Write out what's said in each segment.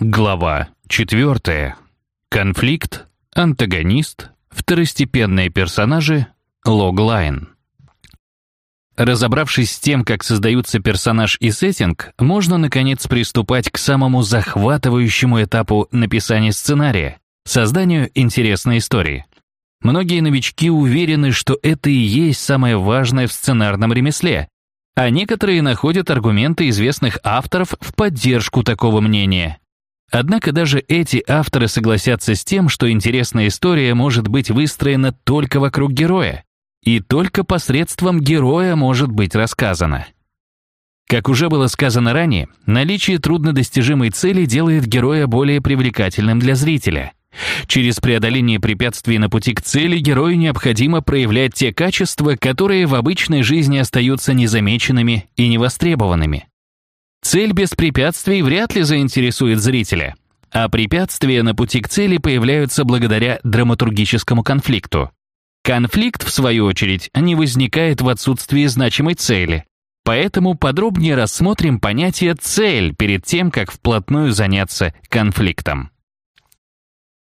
Глава 4. Конфликт, антагонист, второстепенные персонажи, логлайн. Разобравшись с тем, как создаются персонаж и сеттинг, можно, наконец, приступать к самому захватывающему этапу написания сценария — созданию интересной истории. Многие новички уверены, что это и есть самое важное в сценарном ремесле, а некоторые находят аргументы известных авторов в поддержку такого мнения. Однако даже эти авторы согласятся с тем, что интересная история может быть выстроена только вокруг героя, и только посредством героя может быть рассказана. Как уже было сказано ранее, наличие труднодостижимой цели делает героя более привлекательным для зрителя. Через преодоление препятствий на пути к цели герою необходимо проявлять те качества, которые в обычной жизни остаются незамеченными и невостребованными. Цель без препятствий вряд ли заинтересует зрителя, а препятствия на пути к цели появляются благодаря драматургическому конфликту. Конфликт, в свою очередь, не возникает в отсутствии значимой цели. Поэтому подробнее рассмотрим понятие «цель» перед тем, как вплотную заняться конфликтом.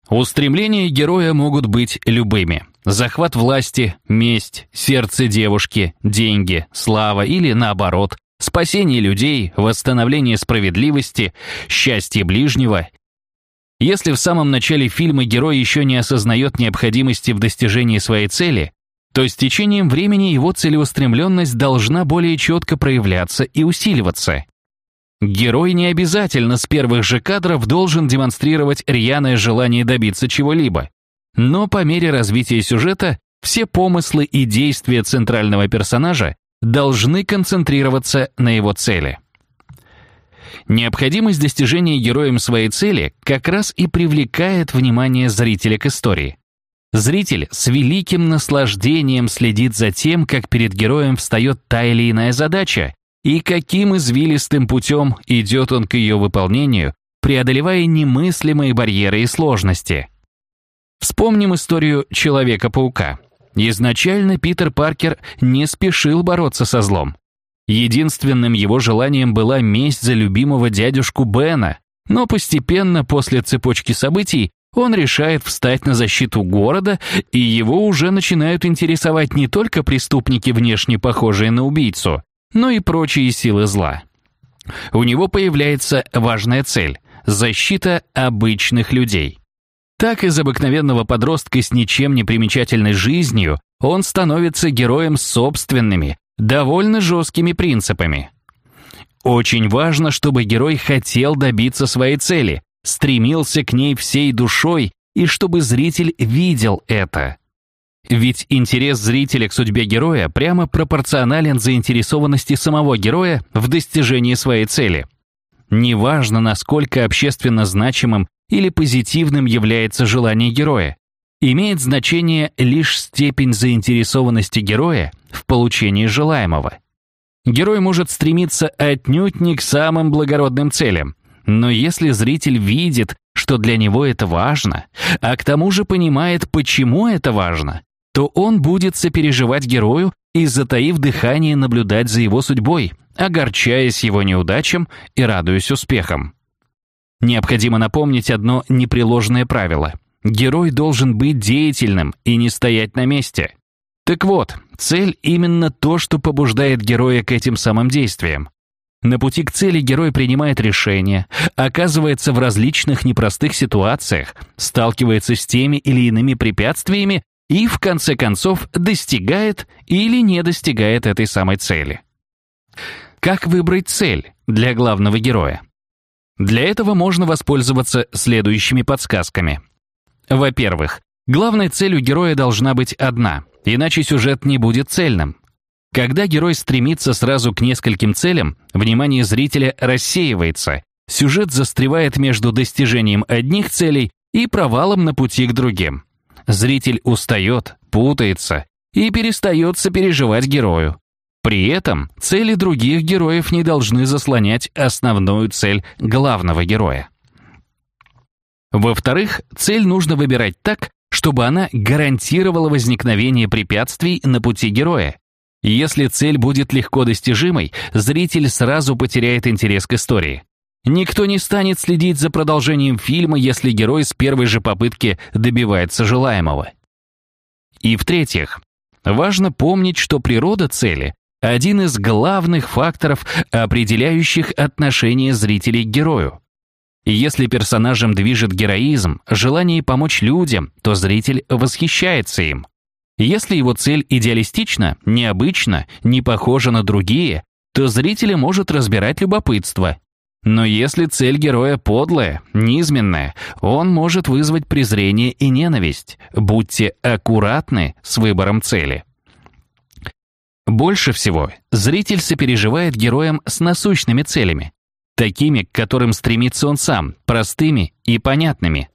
Устремления героя могут быть любыми. Захват власти, месть, сердце девушки, деньги, слава или, наоборот, спасение людей, восстановление справедливости, счастье ближнего если в самом начале фильма герой еще не осознает необходимости в достижении своей цели, то с течением времени его целеустремленность должна более четко проявляться и усиливаться. Герой не обязательно с первых же кадров должен демонстрировать рьяное желание добиться чего-либо, но по мере развития сюжета все помыслы и действия центрального персонажа должны концентрироваться на его цели. Необходимость достижения героем своей цели как раз и привлекает внимание зрителя к истории. Зритель с великим наслаждением следит за тем, как перед героем встает та или иная задача, и каким извилистым путем идет он к ее выполнению, преодолевая немыслимые барьеры и сложности. Вспомним историю Человека-паука. Изначально Питер Паркер не спешил бороться со злом. Единственным его желанием была месть за любимого дядюшку Бена, но постепенно после цепочки событий он решает встать на защиту города, и его уже начинают интересовать не только преступники, внешне похожие на убийцу, но и прочие силы зла. У него появляется важная цель – защита обычных людей. Так из обыкновенного подростка с ничем не примечательной жизнью он становится героем собственными, довольно жесткими принципами. Очень важно, чтобы герой хотел добиться своей цели, стремился к ней всей душой и чтобы зритель видел это. Ведь интерес зрителя к судьбе героя прямо пропорционален заинтересованности самого героя в достижении своей цели. Неважно, насколько общественно значимым или позитивным является желание героя, имеет значение лишь степень заинтересованности героя в получении желаемого. Герой может стремиться отнюдь не к самым благородным целям, но если зритель видит, что для него это важно, а к тому же понимает, почему это важно, то он будет сопереживать герою и, затаив дыхание, наблюдать за его судьбой, огорчаясь его неудачам и радуясь успехам. Необходимо напомнить одно непреложное правило. Герой должен быть деятельным и не стоять на месте. Так вот, цель именно то, что побуждает героя к этим самым действиям. На пути к цели герой принимает решения, оказывается в различных непростых ситуациях, сталкивается с теми или иными препятствиями и, в конце концов, достигает или не достигает этой самой цели. Как выбрать цель для главного героя? Для этого можно воспользоваться следующими подсказками. Во-первых, главной целью героя должна быть одна — иначе сюжет не будет цельным. Когда герой стремится сразу к нескольким целям, внимание зрителя рассеивается, сюжет застревает между достижением одних целей и провалом на пути к другим. Зритель устает, путается и перестает сопереживать герою. При этом цели других героев не должны заслонять основную цель главного героя. Во-вторых, цель нужно выбирать так, чтобы она гарантировала возникновение препятствий на пути героя. Если цель будет легко достижимой, зритель сразу потеряет интерес к истории. Никто не станет следить за продолжением фильма, если герой с первой же попытки добивается желаемого. И в-третьих, важно помнить, что природа цели – один из главных факторов, определяющих отношение зрителей к герою. Если персонажем движет героизм, желание помочь людям, то зритель восхищается им. Если его цель идеалистична, необычна, не похожа на другие, то зрителя может разбирать любопытство. Но если цель героя подлая, низменная, он может вызвать презрение и ненависть. Будьте аккуратны с выбором цели. Больше всего зритель сопереживает героям с насущными целями, такими, к которым стремится он сам, простыми и понятными.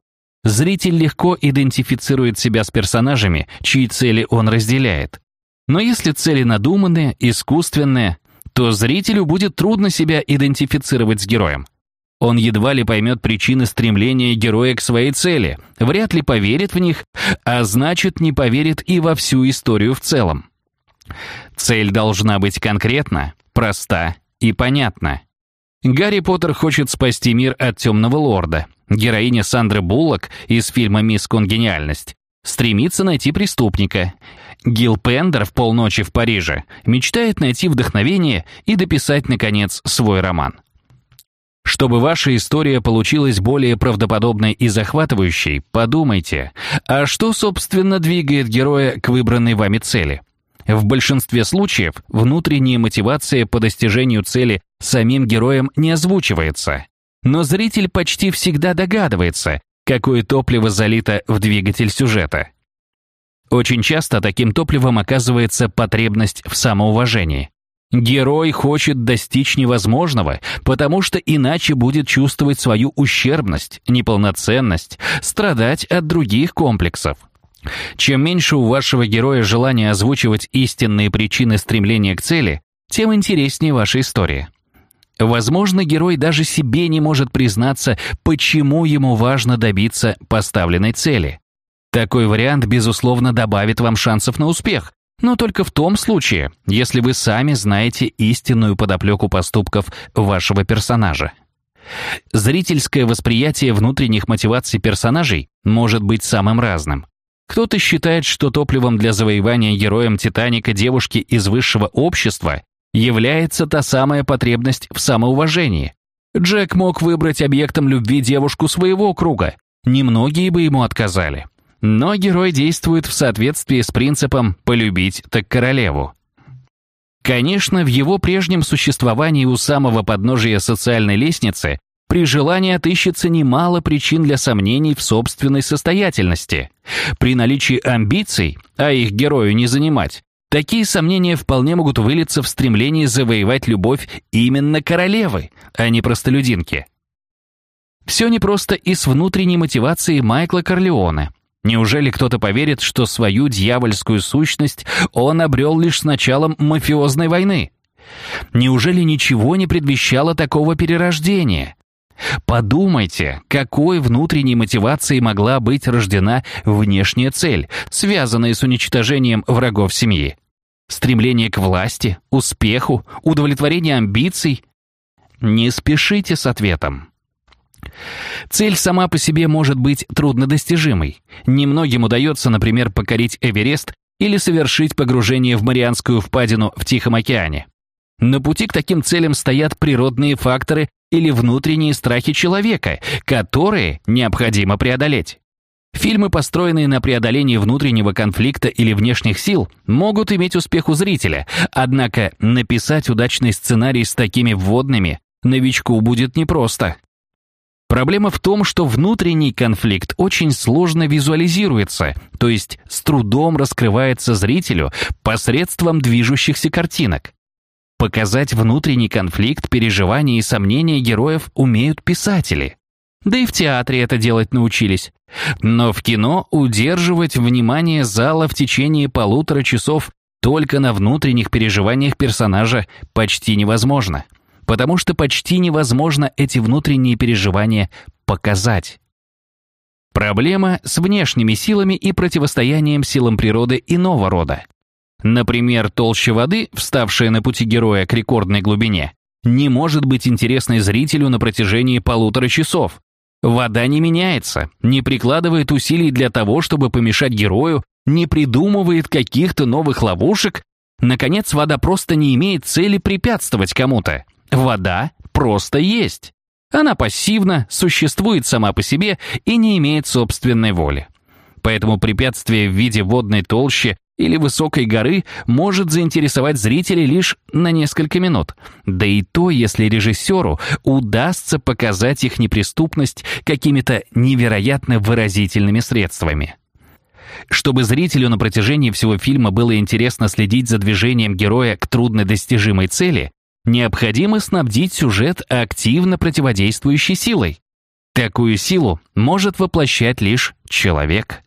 Зритель легко идентифицирует себя с персонажами, чьи цели он разделяет. Но если цели надуманные, искусственные, то зрителю будет трудно себя идентифицировать с героем. Он едва ли поймет причины стремления героя к своей цели, вряд ли поверит в них, а значит не поверит и во всю историю в целом. Цель должна быть конкретна, проста и понятна. Гарри Поттер хочет спасти мир от темного лорда. Героиня Сандры Буллок из фильма «Мисс Конгениальность» стремится найти преступника. Гил Пендер в «Полночи в Париже» мечтает найти вдохновение и дописать, наконец, свой роман. Чтобы ваша история получилась более правдоподобной и захватывающей, подумайте, а что, собственно, двигает героя к выбранной вами цели? В большинстве случаев внутренняя мотивация по достижению цели самим героем не озвучивается. Но зритель почти всегда догадывается, какое топливо залито в двигатель сюжета. Очень часто таким топливом оказывается потребность в самоуважении. Герой хочет достичь невозможного, потому что иначе будет чувствовать свою ущербность, неполноценность, страдать от других комплексов. Чем меньше у вашего героя желания озвучивать истинные причины стремления к цели, тем интереснее ваша история. Возможно, герой даже себе не может признаться, почему ему важно добиться поставленной цели. Такой вариант, безусловно, добавит вам шансов на успех, но только в том случае, если вы сами знаете истинную подоплеку поступков вашего персонажа. Зрительское восприятие внутренних мотиваций персонажей может быть самым разным. Кто-то считает, что топливом для завоевания героем «Титаника» девушки из высшего общества является та самая потребность в самоуважении. Джек мог выбрать объектом любви девушку своего круга. Немногие бы ему отказали. Но герой действует в соответствии с принципом «полюбить так королеву». Конечно, в его прежнем существовании у самого подножия социальной лестницы при желании отыщется немало причин для сомнений в собственной состоятельности. При наличии амбиций, а их герою не занимать, такие сомнения вполне могут вылиться в стремлении завоевать любовь именно королевы, а не простолюдинки. Все непросто и с внутренней мотивацией Майкла Корлеоне – Неужели кто-то поверит, что свою дьявольскую сущность он обрел лишь с началом мафиозной войны? Неужели ничего не предвещало такого перерождения? Подумайте, какой внутренней мотивацией могла быть рождена внешняя цель, связанная с уничтожением врагов семьи? Стремление к власти, успеху, удовлетворение амбиций? Не спешите с ответом. Цель сама по себе может быть труднодостижимой. Немногим удается, например, покорить Эверест или совершить погружение в Марианскую впадину в Тихом океане. На пути к таким целям стоят природные факторы или внутренние страхи человека, которые необходимо преодолеть. Фильмы, построенные на преодолении внутреннего конфликта или внешних сил, могут иметь успех у зрителя, однако написать удачный сценарий с такими вводными новичку будет непросто. Проблема в том, что внутренний конфликт очень сложно визуализируется, то есть с трудом раскрывается зрителю посредством движущихся картинок. Показать внутренний конфликт, переживания и сомнения героев умеют писатели. Да и в театре это делать научились. Но в кино удерживать внимание зала в течение полутора часов только на внутренних переживаниях персонажа почти невозможно потому что почти невозможно эти внутренние переживания показать. Проблема с внешними силами и противостоянием силам природы иного рода. Например, толща воды, вставшая на пути героя к рекордной глубине, не может быть интересной зрителю на протяжении полутора часов. Вода не меняется, не прикладывает усилий для того, чтобы помешать герою, не придумывает каких-то новых ловушек. Наконец, вода просто не имеет цели препятствовать кому-то. Вода просто есть. Она пассивна, существует сама по себе и не имеет собственной воли. Поэтому препятствие в виде водной толщи или высокой горы может заинтересовать зрителей лишь на несколько минут. Да и то, если режиссеру удастся показать их неприступность какими-то невероятно выразительными средствами. Чтобы зрителю на протяжении всего фильма было интересно следить за движением героя к труднодостижимой цели, необходимо снабдить сюжет активно противодействующей силой. Такую силу может воплощать лишь человек.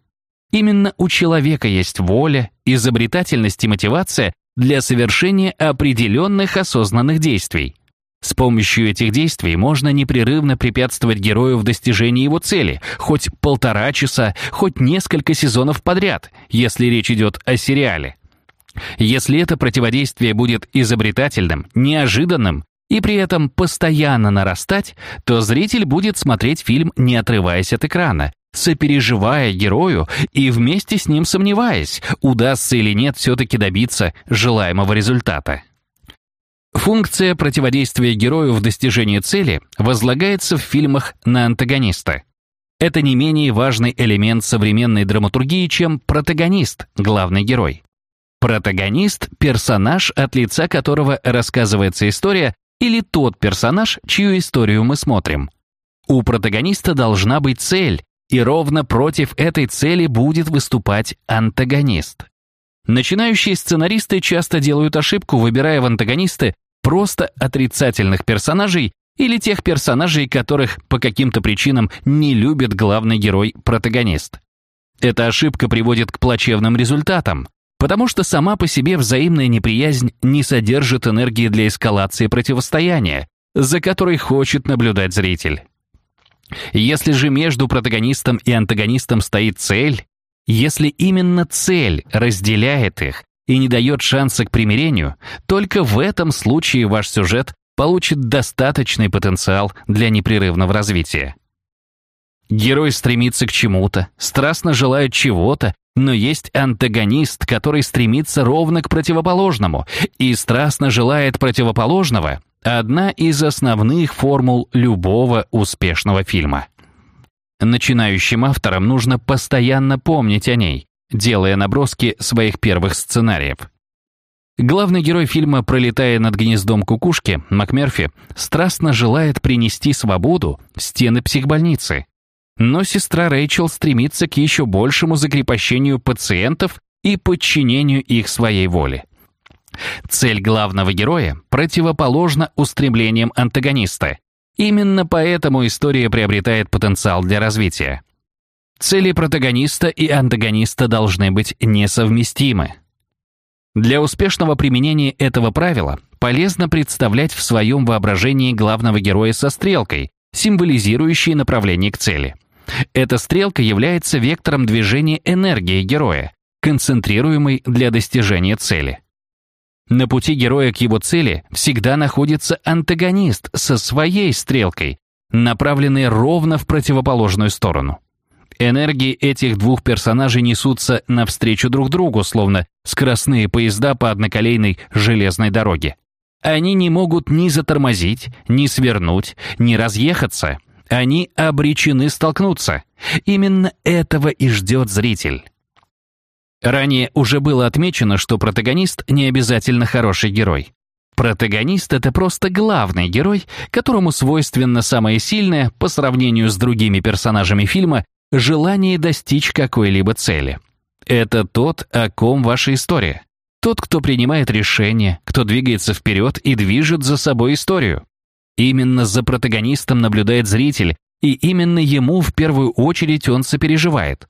Именно у человека есть воля, изобретательность и мотивация для совершения определенных осознанных действий. С помощью этих действий можно непрерывно препятствовать герою в достижении его цели, хоть полтора часа, хоть несколько сезонов подряд, если речь идет о сериале. Если это противодействие будет изобретательным, неожиданным и при этом постоянно нарастать, то зритель будет смотреть фильм, не отрываясь от экрана, сопереживая герою и вместе с ним сомневаясь, удастся или нет все-таки добиться желаемого результата. Функция противодействия герою в достижении цели возлагается в фильмах на антагониста. Это не менее важный элемент современной драматургии, чем протагонист, главный герой. Протагонист – персонаж, от лица которого рассказывается история, или тот персонаж, чью историю мы смотрим. У протагониста должна быть цель, и ровно против этой цели будет выступать антагонист. Начинающие сценаристы часто делают ошибку, выбирая в антагонисты просто отрицательных персонажей или тех персонажей, которых по каким-то причинам не любит главный герой-протагонист. Эта ошибка приводит к плачевным результатам, потому что сама по себе взаимная неприязнь не содержит энергии для эскалации противостояния, за которой хочет наблюдать зритель. Если же между протагонистом и антагонистом стоит цель, если именно цель разделяет их и не дает шанса к примирению, только в этом случае ваш сюжет получит достаточный потенциал для непрерывного развития. Герой стремится к чему-то, страстно желает чего-то, но есть антагонист, который стремится ровно к противоположному и страстно желает противоположного, одна из основных формул любого успешного фильма. Начинающим авторам нужно постоянно помнить о ней, делая наброски своих первых сценариев. Главный герой фильма «Пролетая над гнездом кукушки» МакМерфи страстно желает принести свободу в стены психбольницы. Но сестра Рэйчел стремится к еще большему закрепощению пациентов и подчинению их своей воле. Цель главного героя противоположна устремлениям антагониста. Именно поэтому история приобретает потенциал для развития. Цели протагониста и антагониста должны быть несовместимы. Для успешного применения этого правила полезно представлять в своем воображении главного героя со стрелкой, символизирующей направление к цели. Эта стрелка является вектором движения энергии героя, концентрируемой для достижения цели. На пути героя к его цели всегда находится антагонист со своей стрелкой, направленной ровно в противоположную сторону. Энергии этих двух персонажей несутся навстречу друг другу, словно скоростные поезда по одноколейной железной дороге. Они не могут ни затормозить, ни свернуть, ни разъехаться. Они обречены столкнуться. Именно этого и ждет зритель. Ранее уже было отмечено, что протагонист не обязательно хороший герой. Протагонист — это просто главный герой, которому свойственно самое сильное, по сравнению с другими персонажами фильма, желание достичь какой-либо цели. Это тот, о ком ваша история. Тот, кто принимает решения, кто двигается вперед и движет за собой историю. Именно за протагонистом наблюдает зритель, и именно ему в первую очередь он сопереживает.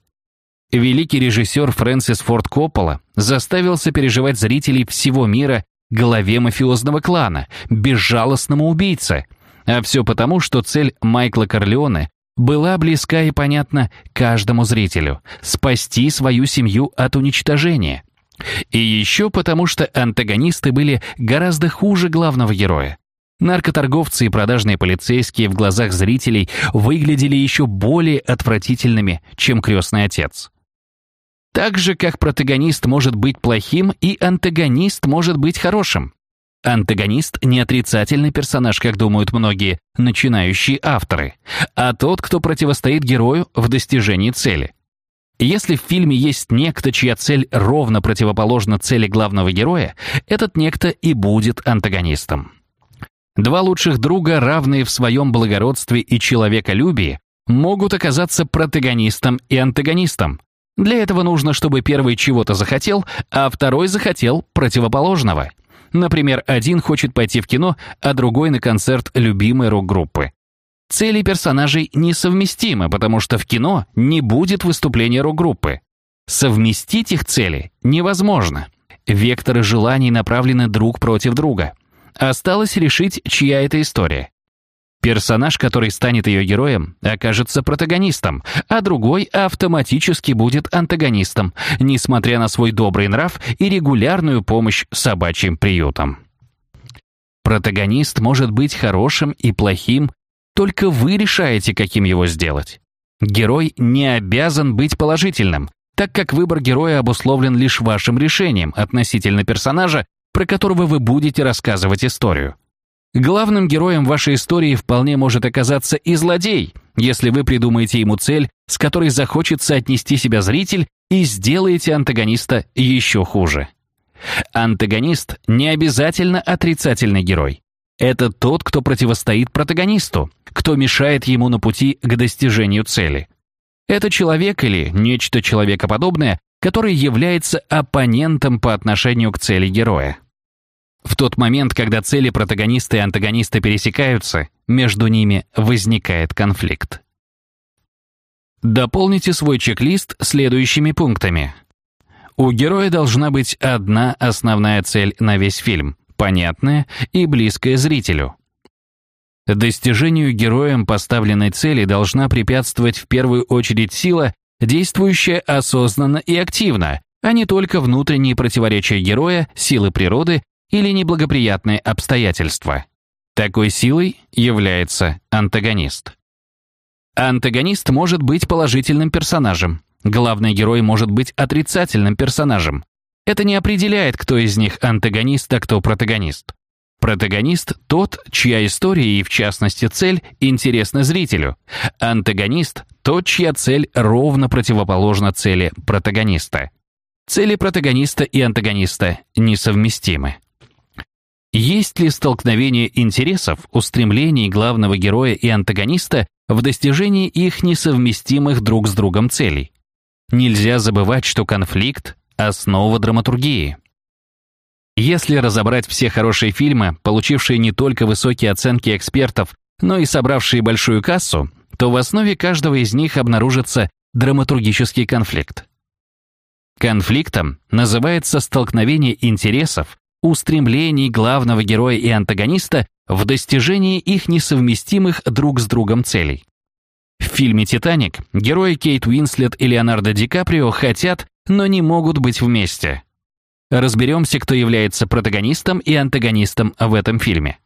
Великий режиссер Фрэнсис Форд Коппола заставил сопереживать зрителей всего мира главе мафиозного клана, безжалостному убийце. А все потому, что цель Майкла Корлеоне была близка и понятна каждому зрителю – спасти свою семью от уничтожения. И еще потому, что антагонисты были гораздо хуже главного героя. Наркоторговцы и продажные полицейские в глазах зрителей выглядели еще более отвратительными, чем крестный отец. Так же, как протагонист может быть плохим, и антагонист может быть хорошим. Антагонист — не отрицательный персонаж, как думают многие начинающие авторы, а тот, кто противостоит герою в достижении цели. Если в фильме есть некто, чья цель ровно противоположна цели главного героя, этот некто и будет антагонистом. Два лучших друга, равные в своем благородстве и человеколюбии, могут оказаться протагонистом и антагонистом. Для этого нужно, чтобы первый чего-то захотел, а второй захотел противоположного. Например, один хочет пойти в кино, а другой на концерт любимой рок-группы. Цели персонажей несовместимы, потому что в кино не будет выступления рок-группы. Совместить их цели невозможно. Векторы желаний направлены друг против друга. Осталось решить, чья это история. Персонаж, который станет ее героем, окажется протагонистом, а другой автоматически будет антагонистом, несмотря на свой добрый нрав и регулярную помощь собачьим приютам. Протагонист может быть хорошим и плохим, только вы решаете, каким его сделать. Герой не обязан быть положительным, так как выбор героя обусловлен лишь вашим решением относительно персонажа, про которого вы будете рассказывать историю. Главным героем вашей истории вполне может оказаться и злодей, если вы придумаете ему цель, с которой захочется отнести себя зритель и сделаете антагониста еще хуже. Антагонист не обязательно отрицательный герой. Это тот, кто противостоит протагонисту, кто мешает ему на пути к достижению цели. Это человек или нечто человекоподобное, который является оппонентом по отношению к цели героя. В тот момент, когда цели протагониста и антагониста пересекаются, между ними возникает конфликт. Дополните свой чек-лист следующими пунктами. У героя должна быть одна основная цель на весь фильм, понятная и близкая зрителю. Достижению героем поставленной цели должна препятствовать в первую очередь сила, действующая осознанно и активно, а не только внутренние противоречия героя, силы природы или неблагоприятные обстоятельства. Такой силой является антагонист. Антагонист может быть положительным персонажем. Главный герой может быть отрицательным персонажем. Это не определяет, кто из них антагонист, а кто протагонист. Протагонист – тот, чья история и, в частности, цель интересна зрителю. Антагонист – тот, чья цель ровно противоположна цели протагониста. Цели протагониста и антагониста несовместимы. Есть ли столкновение интересов, устремлений главного героя и антагониста в достижении их несовместимых друг с другом целей? Нельзя забывать, что конфликт – основа драматургии. Если разобрать все хорошие фильмы, получившие не только высокие оценки экспертов, но и собравшие большую кассу, то в основе каждого из них обнаружится драматургический конфликт. Конфликтом называется столкновение интересов, устремлений главного героя и антагониста в достижении их несовместимых друг с другом целей. В фильме «Титаник» герои Кейт Уинслет и Леонардо Ди Каприо хотят, но не могут быть вместе. Разберемся, кто является протагонистом и антагонистом в этом фильме.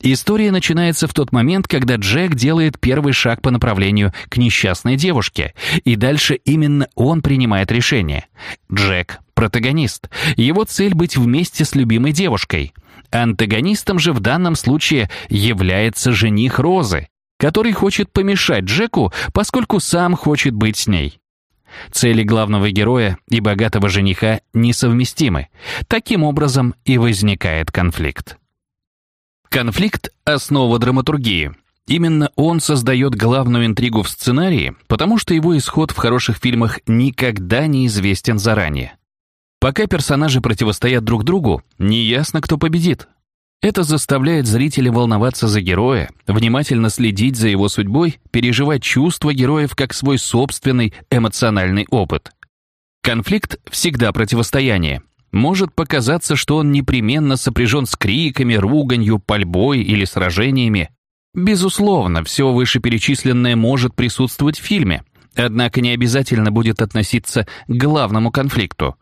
История начинается в тот момент, когда Джек делает первый шаг по направлению к несчастной девушке, и дальше именно он принимает решение. Джек – протагонист. Его цель – быть вместе с любимой девушкой. Антагонистом же в данном случае является жених Розы, который хочет помешать Джеку, поскольку сам хочет быть с ней. Цели главного героя и богатого жениха несовместимы. Таким образом и возникает конфликт. Конфликт – основа драматургии. Именно он создает главную интригу в сценарии, потому что его исход в хороших фильмах никогда не известен заранее. Пока персонажи противостоят друг другу, неясно, кто победит. Это заставляет зрителя волноваться за героя, внимательно следить за его судьбой, переживать чувства героев как свой собственный эмоциональный опыт. Конфликт всегда противостояние, может показаться, что он непременно сопряжен с криками, руганью, пальбой или сражениями. Безусловно, все вышеперечисленное может присутствовать в фильме, однако не обязательно будет относиться к главному конфликту.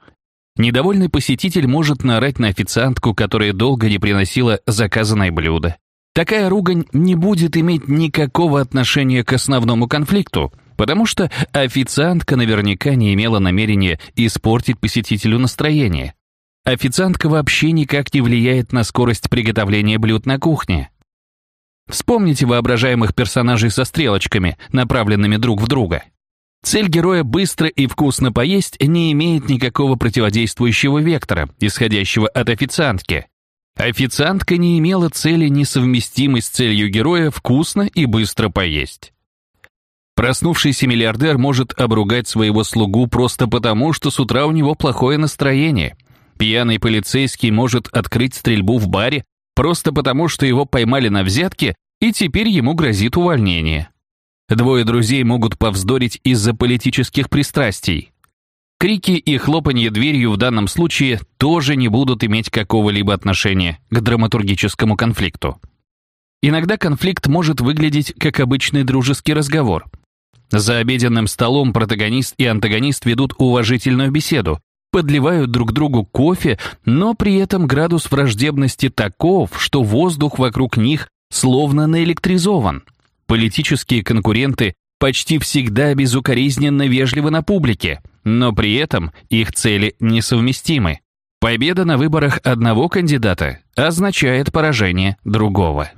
Недовольный посетитель может наорать на официантку, которая долго не приносила заказанное блюдо. Такая ругань не будет иметь никакого отношения к основному конфликту, потому что официантка наверняка не имела намерения испортить посетителю настроение. Официантка вообще никак не влияет на скорость приготовления блюд на кухне. Вспомните воображаемых персонажей со стрелочками, направленными друг в друга. Цель героя быстро и вкусно поесть не имеет никакого противодействующего вектора, исходящего от официантки. Официантка не имела цели, несовместимой с целью героя вкусно и быстро поесть. Проснувшийся миллиардер может обругать своего слугу просто потому, что с утра у него плохое настроение. Пьяный полицейский может открыть стрельбу в баре просто потому, что его поймали на взятке, и теперь ему грозит увольнение. Двое друзей могут повздорить из-за политических пристрастий. Крики и хлопанье дверью в данном случае тоже не будут иметь какого-либо отношения к драматургическому конфликту. Иногда конфликт может выглядеть как обычный дружеский разговор. За обеденным столом протагонист и антагонист ведут уважительную беседу, подливают друг другу кофе, но при этом градус враждебности таков, что воздух вокруг них словно наэлектризован. Политические конкуренты почти всегда безукоризненно вежливы на публике, но при этом их цели несовместимы. Победа на выборах одного кандидата означает поражение другого.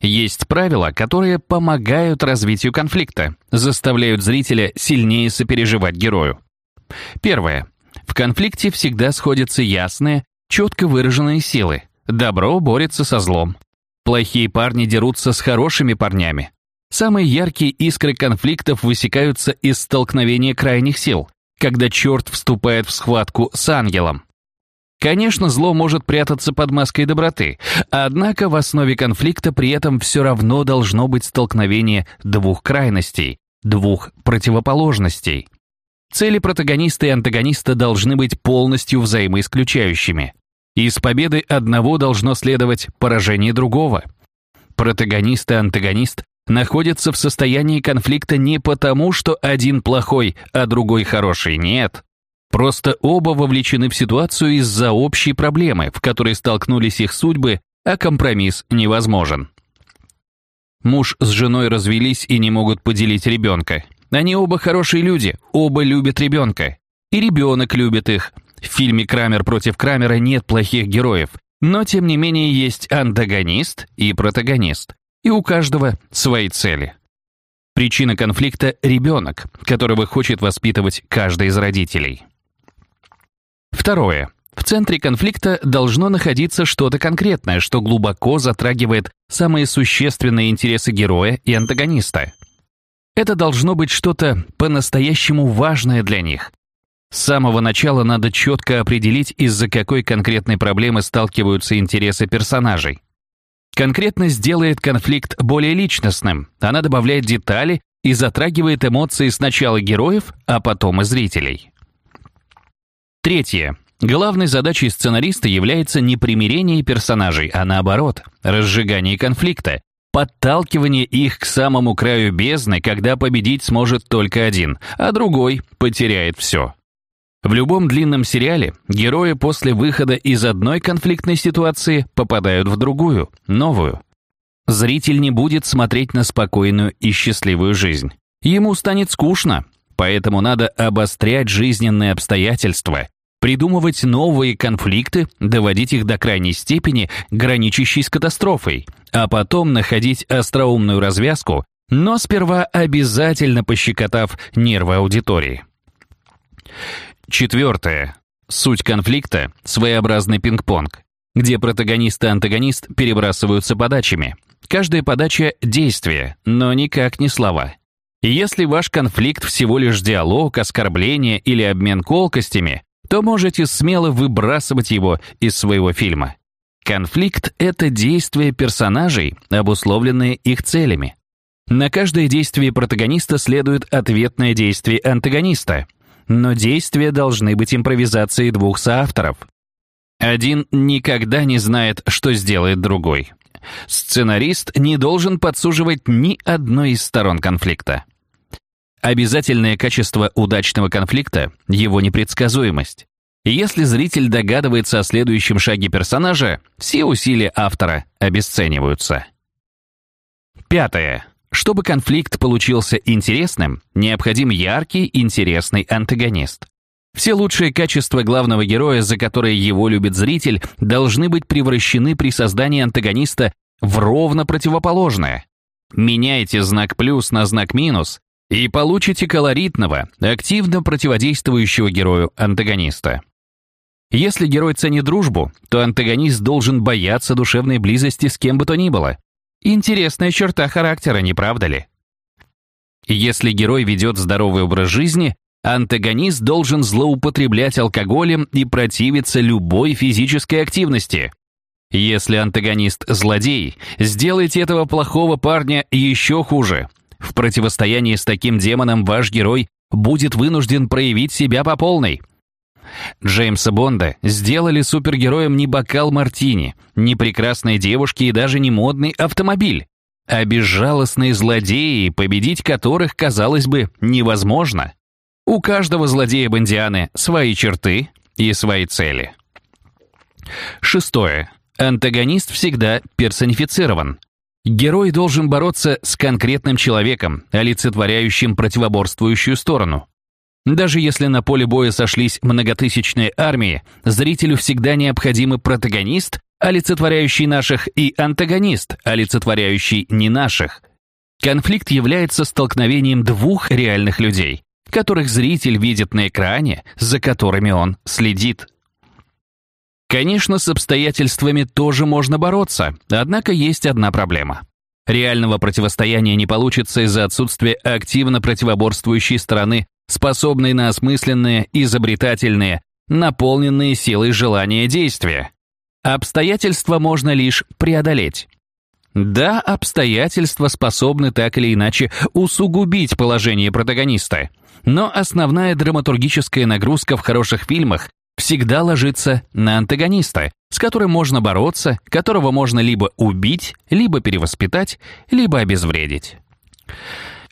Есть правила, которые помогают развитию конфликта, заставляют зрителя сильнее сопереживать герою. Первое. В конфликте всегда сходятся ясные, четко выраженные силы. Добро борется со злом. Плохие парни дерутся с хорошими парнями. Самые яркие искры конфликтов высекаются из столкновения крайних сил, когда черт вступает в схватку с ангелом. Конечно, зло может прятаться под маской доброты, однако в основе конфликта при этом все равно должно быть столкновение двух крайностей, двух противоположностей. Цели протагониста и антагониста должны быть полностью взаимоисключающими. Из победы одного должно следовать поражение другого. Протагонист и антагонист находятся в состоянии конфликта не потому, что один плохой, а другой хороший, нет. Просто оба вовлечены в ситуацию из-за общей проблемы, в которой столкнулись их судьбы, а компромисс невозможен. Муж с женой развелись и не могут поделить ребенка. Они оба хорошие люди, оба любят ребенка. И ребенок любит их. В фильме «Крамер против Крамера» нет плохих героев, но тем не менее есть антагонист и протагонист и у каждого свои цели. Причина конфликта – ребенок, которого хочет воспитывать каждый из родителей. Второе. В центре конфликта должно находиться что-то конкретное, что глубоко затрагивает самые существенные интересы героя и антагониста. Это должно быть что-то по-настоящему важное для них. С самого начала надо четко определить, из-за какой конкретной проблемы сталкиваются интересы персонажей. Конкретность делает конфликт более личностным. Она добавляет детали и затрагивает эмоции сначала героев, а потом и зрителей. Третье. Главной задачей сценариста является не примирение персонажей, а наоборот, разжигание конфликта, подталкивание их к самому краю бездны, когда победить сможет только один, а другой потеряет все. В любом длинном сериале герои после выхода из одной конфликтной ситуации попадают в другую, новую. Зритель не будет смотреть на спокойную и счастливую жизнь. Ему станет скучно, поэтому надо обострять жизненные обстоятельства, придумывать новые конфликты, доводить их до крайней степени, граничащей с катастрофой, а потом находить остроумную развязку, но сперва обязательно пощекотав нервы аудитории. Четвертое. Суть конфликта – своеобразный пинг-понг, где протагонист и антагонист перебрасываются подачами. Каждая подача – действие, но никак не слова. Если ваш конфликт всего лишь диалог, оскорбление или обмен колкостями, то можете смело выбрасывать его из своего фильма. Конфликт — это действия персонажей, обусловленные их целями. На каждое действие протагониста следует ответное действие антагониста, но действия должны быть импровизацией двух соавторов. Один никогда не знает, что сделает другой. Сценарист не должен подсуживать ни одной из сторон конфликта. Обязательное качество удачного конфликта – его непредсказуемость. Если зритель догадывается о следующем шаге персонажа, все усилия автора обесцениваются. Пятое. Чтобы конфликт получился интересным, необходим яркий, интересный антагонист. Все лучшие качества главного героя, за которые его любит зритель, должны быть превращены при создании антагониста в ровно противоположное. Меняйте знак плюс на знак минус, и получите колоритного, активно противодействующего герою антагониста. Если герой ценит дружбу, то антагонист должен бояться душевной близости с кем бы то ни было. Интересная черта характера, не правда ли? Если герой ведет здоровый образ жизни, антагонист должен злоупотреблять алкоголем и противиться любой физической активности. Если антагонист злодей, сделайте этого плохого парня еще хуже. В противостоянии с таким демоном ваш герой будет вынужден проявить себя по полной. Джеймса Бонда сделали супергероем не бокал мартини, не прекрасной девушки и даже не модный автомобиль, а безжалостные злодеи, победить которых, казалось бы, невозможно. У каждого злодея Бондианы свои черты и свои цели. Шестое. Антагонист всегда персонифицирован. Герой должен бороться с конкретным человеком, олицетворяющим противоборствующую сторону. Даже если на поле боя сошлись многотысячные армии, зрителю всегда необходимы протагонист, олицетворяющий наших, и антагонист, олицетворяющий не наших. Конфликт является столкновением двух реальных людей, которых зритель видит на экране, за которыми он следит. Конечно, с обстоятельствами тоже можно бороться, однако есть одна проблема. Реального противостояния не получится из-за отсутствия активно противоборствующей стороны, способной на осмысленные, изобретательные, наполненные силой желания действия. Обстоятельства можно лишь преодолеть. Да, обстоятельства способны так или иначе усугубить положение протагониста, но основная драматургическая нагрузка в хороших фильмах всегда ложится на антагониста, с которым можно бороться, которого можно либо убить, либо перевоспитать, либо обезвредить.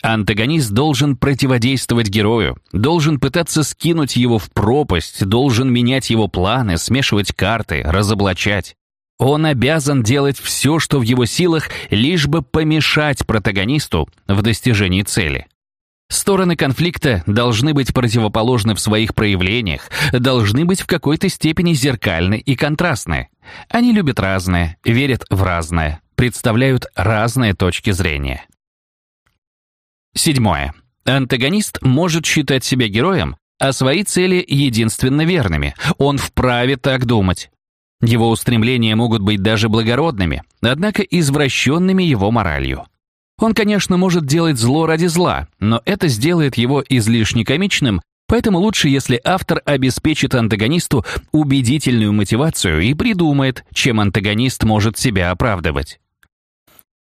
Антагонист должен противодействовать герою, должен пытаться скинуть его в пропасть, должен менять его планы, смешивать карты, разоблачать. Он обязан делать все, что в его силах, лишь бы помешать протагонисту в достижении цели. Стороны конфликта должны быть противоположны в своих проявлениях, должны быть в какой-то степени зеркальны и контрастны. Они любят разное, верят в разное, представляют разные точки зрения. Седьмое. Антагонист может считать себя героем, а свои цели единственно верными. Он вправе так думать. Его устремления могут быть даже благородными, однако извращенными его моралью. Он, конечно, может делать зло ради зла, но это сделает его излишне комичным, поэтому лучше, если автор обеспечит антагонисту убедительную мотивацию и придумает, чем антагонист может себя оправдывать.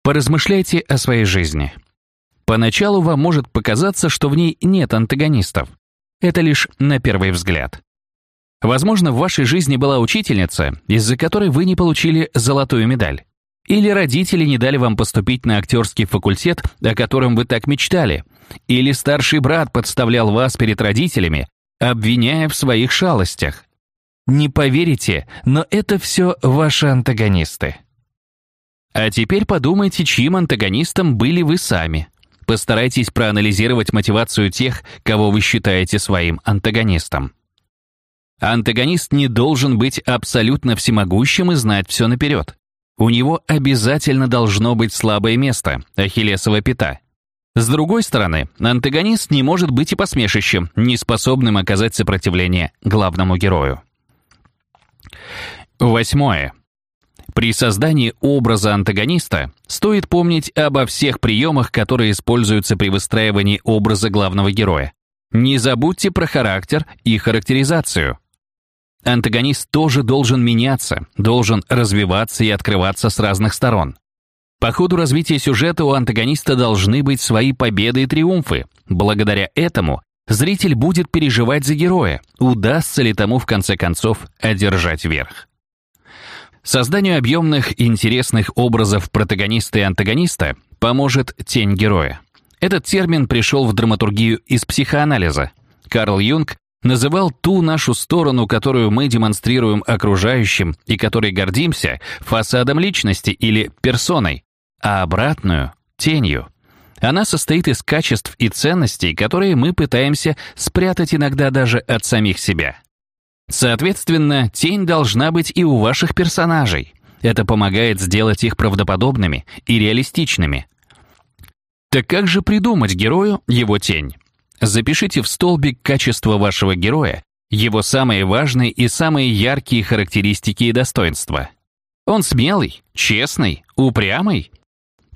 Поразмышляйте о своей жизни. Поначалу вам может показаться, что в ней нет антагонистов. Это лишь на первый взгляд. Возможно, в вашей жизни была учительница, из-за которой вы не получили золотую медаль. Или родители не дали вам поступить на актерский факультет, о котором вы так мечтали. Или старший брат подставлял вас перед родителями, обвиняя в своих шалостях. Не поверите, но это все ваши антагонисты. А теперь подумайте, чьим антагонистом были вы сами. Постарайтесь проанализировать мотивацию тех, кого вы считаете своим антагонистом. Антагонист не должен быть абсолютно всемогущим и знать все наперед. У него обязательно должно быть слабое место, ахиллесова пята. С другой стороны, антагонист не может быть и посмешищем, не способным оказать сопротивление главному герою. Восьмое. При создании образа антагониста стоит помнить обо всех приемах, которые используются при выстраивании образа главного героя. Не забудьте про характер и характеризацию. Антагонист тоже должен меняться, должен развиваться и открываться с разных сторон. По ходу развития сюжета у антагониста должны быть свои победы и триумфы. Благодаря этому зритель будет переживать за героя, удастся ли тому в конце концов одержать верх. Созданию объемных и интересных образов протагониста и антагониста поможет тень героя. Этот термин пришел в драматургию из психоанализа. Карл Юнг называл ту нашу сторону, которую мы демонстрируем окружающим и которой гордимся, фасадом личности или персоной, а обратную — тенью. Она состоит из качеств и ценностей, которые мы пытаемся спрятать иногда даже от самих себя. Соответственно, тень должна быть и у ваших персонажей. Это помогает сделать их правдоподобными и реалистичными. Так как же придумать герою его тень? Запишите в столбик качества вашего героя, его самые важные и самые яркие характеристики и достоинства. Он смелый, честный, упрямый?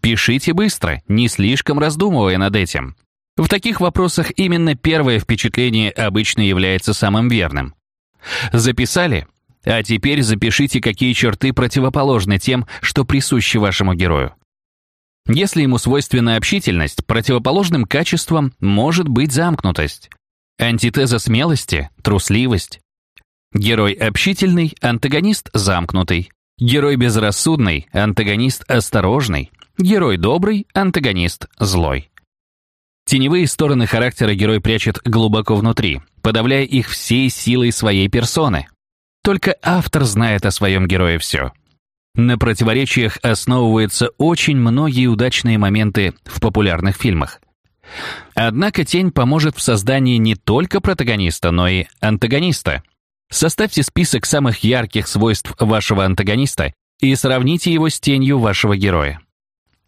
Пишите быстро, не слишком раздумывая над этим. В таких вопросах именно первое впечатление обычно является самым верным. Записали? А теперь запишите, какие черты противоположны тем, что присущи вашему герою. Если ему свойственна общительность, противоположным качеством может быть замкнутость. Антитеза смелости – трусливость. Герой общительный, антагонист замкнутый. Герой безрассудный, антагонист осторожный. Герой добрый, антагонист злой. Теневые стороны характера герой прячет глубоко внутри, подавляя их всей силой своей персоны. Только автор знает о своем герое все. На противоречиях основываются очень многие удачные моменты в популярных фильмах. Однако тень поможет в создании не только протагониста, но и антагониста. Составьте список самых ярких свойств вашего антагониста и сравните его с тенью вашего героя.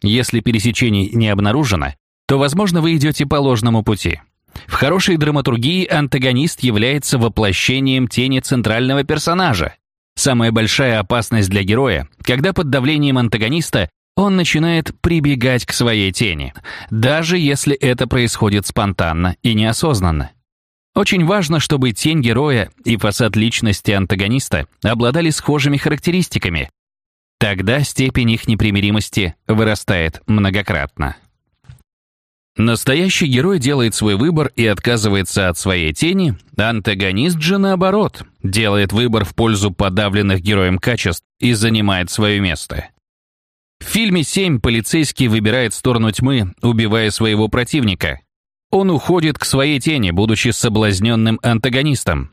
Если пересечений не обнаружено, то, возможно, вы идете по ложному пути. В хорошей драматургии антагонист является воплощением тени центрального персонажа, Самая большая опасность для героя, когда под давлением антагониста он начинает прибегать к своей тени, даже если это происходит спонтанно и неосознанно. Очень важно, чтобы тень героя и фасад личности антагониста обладали схожими характеристиками. Тогда степень их непримиримости вырастает многократно. Настоящий герой делает свой выбор и отказывается от своей тени, антагонист же, наоборот, делает выбор в пользу подавленных героем качеств и занимает свое место. В фильме «Семь» полицейский выбирает сторону тьмы, убивая своего противника. Он уходит к своей тени, будучи соблазненным антагонистом.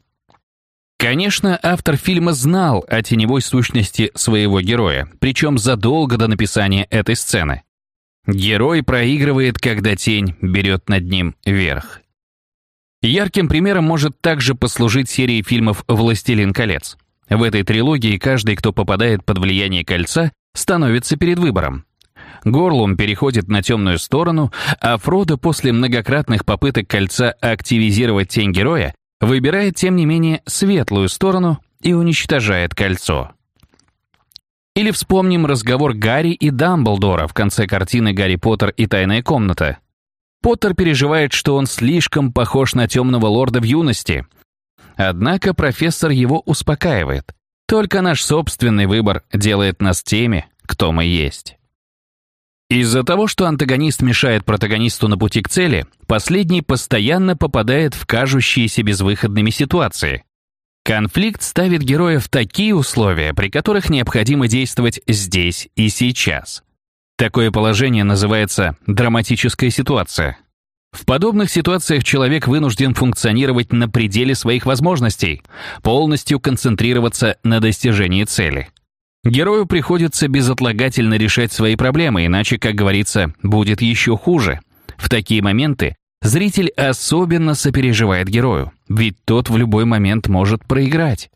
Конечно, автор фильма знал о теневой сущности своего героя, причем задолго до написания этой сцены. Герой проигрывает, когда тень берет над ним верх. Ярким примером может также послужить серия фильмов «Властелин колец». В этой трилогии каждый, кто попадает под влияние кольца, становится перед выбором. Горлум переходит на темную сторону, а Фродо после многократных попыток кольца активизировать тень героя выбирает, тем не менее, светлую сторону и уничтожает кольцо. Или вспомним разговор Гарри и Дамблдора в конце картины «Гарри Поттер и тайная комната». Поттер переживает, что он слишком похож на темного лорда в юности. Однако профессор его успокаивает. Только наш собственный выбор делает нас теми, кто мы есть. Из-за того, что антагонист мешает протагонисту на пути к цели, последний постоянно попадает в кажущиеся безвыходными ситуации. Конфликт ставит героя в такие условия, при которых необходимо действовать здесь и сейчас. Такое положение называется драматическая ситуация. В подобных ситуациях человек вынужден функционировать на пределе своих возможностей, полностью концентрироваться на достижении цели. Герою приходится безотлагательно решать свои проблемы, иначе, как говорится, будет еще хуже. В такие моменты Зритель особенно сопереживает герою, ведь тот в любой момент может проиграть.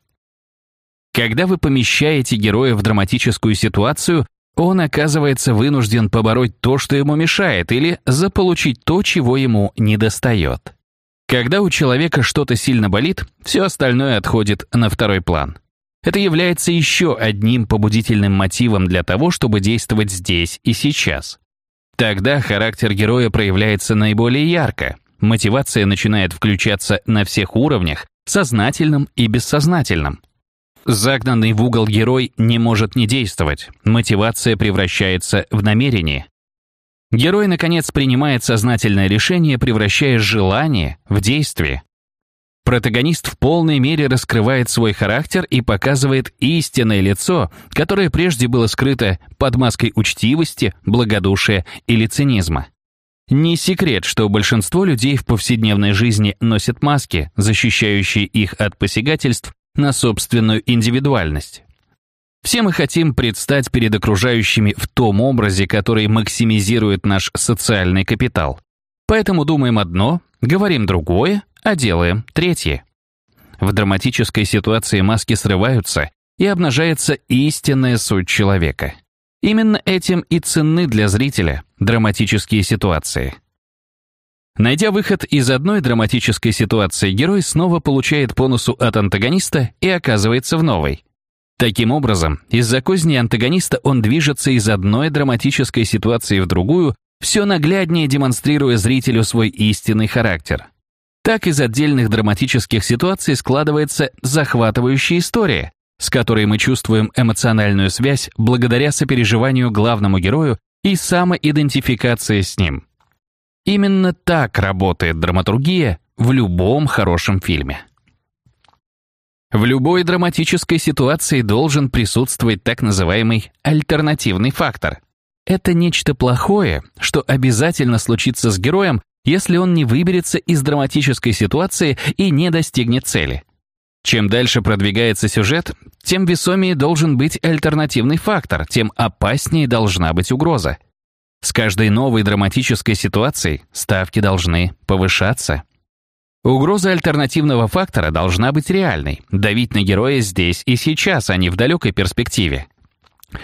Когда вы помещаете героя в драматическую ситуацию, он оказывается вынужден побороть то, что ему мешает, или заполучить то, чего ему недостает. Когда у человека что-то сильно болит, все остальное отходит на второй план. Это является еще одним побудительным мотивом для того, чтобы действовать здесь и сейчас. Тогда характер героя проявляется наиболее ярко. Мотивация начинает включаться на всех уровнях, сознательном и бессознательном. Загнанный в угол герой не может не действовать. Мотивация превращается в намерение. Герой, наконец, принимает сознательное решение, превращая желание в действие. Протагонист в полной мере раскрывает свой характер и показывает истинное лицо, которое прежде было скрыто под маской учтивости, благодушия или цинизма. Не секрет, что большинство людей в повседневной жизни носят маски, защищающие их от посягательств на собственную индивидуальность. Все мы хотим предстать перед окружающими в том образе, который максимизирует наш социальный капитал. Поэтому думаем одно, говорим другое, а делаем третье. В драматической ситуации маски срываются, и обнажается истинная суть человека. Именно этим и ценны для зрителя драматические ситуации. Найдя выход из одной драматической ситуации, герой снова получает бонусу от антагониста и оказывается в новой. Таким образом, из-за козни антагониста он движется из одной драматической ситуации в другую, все нагляднее демонстрируя зрителю свой истинный характер. Так из отдельных драматических ситуаций складывается захватывающая история, с которой мы чувствуем эмоциональную связь благодаря сопереживанию главному герою и самоидентификации с ним. Именно так работает драматургия в любом хорошем фильме. В любой драматической ситуации должен присутствовать так называемый альтернативный фактор. Это нечто плохое, что обязательно случится с героем, если он не выберется из драматической ситуации и не достигнет цели. Чем дальше продвигается сюжет, тем весомее должен быть альтернативный фактор, тем опаснее должна быть угроза. С каждой новой драматической ситуацией ставки должны повышаться. Угроза альтернативного фактора должна быть реальной, давить на героя здесь и сейчас, а не в далекой перспективе.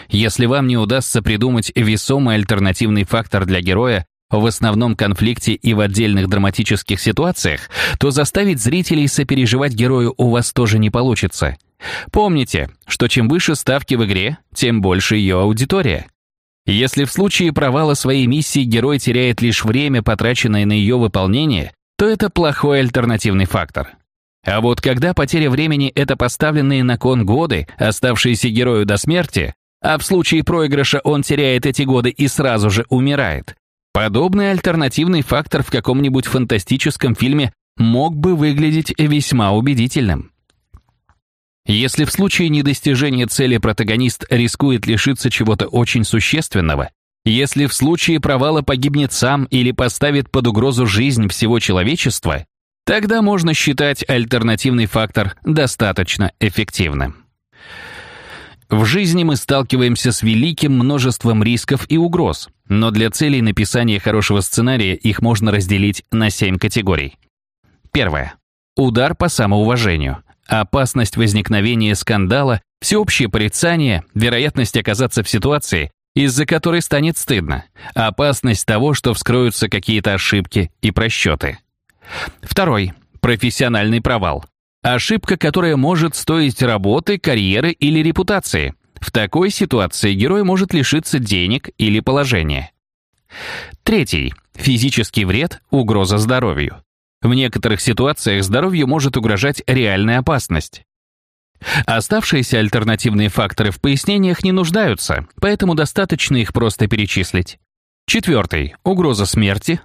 Если вам не удастся придумать весомый альтернативный фактор для героя, в основном конфликте и в отдельных драматических ситуациях, то заставить зрителей сопереживать герою у вас тоже не получится. Помните, что чем выше ставки в игре, тем больше ее аудитория. Если в случае провала своей миссии герой теряет лишь время, потраченное на ее выполнение, то это плохой альтернативный фактор. А вот когда потеря времени – это поставленные на кон годы, оставшиеся герою до смерти, а в случае проигрыша он теряет эти годы и сразу же умирает, Подобный альтернативный фактор в каком-нибудь фантастическом фильме мог бы выглядеть весьма убедительным. Если в случае недостижения цели протагонист рискует лишиться чего-то очень существенного, если в случае провала погибнет сам или поставит под угрозу жизнь всего человечества, тогда можно считать альтернативный фактор достаточно эффективным. В жизни мы сталкиваемся с великим множеством рисков и угроз, но для целей написания хорошего сценария их можно разделить на семь категорий. Первое. Удар по самоуважению. Опасность возникновения скандала, всеобщее порицание, вероятность оказаться в ситуации, из-за которой станет стыдно, опасность того, что вскроются какие-то ошибки и просчеты. Второй. Профессиональный провал. Ошибка, которая может стоить работы, карьеры или репутации. В такой ситуации герой может лишиться денег или положения. Третий. Физический вред, угроза здоровью. В некоторых ситуациях здоровью может угрожать реальная опасность. Оставшиеся альтернативные факторы в пояснениях не нуждаются, поэтому достаточно их просто перечислить. Четвертый. Угроза смерти,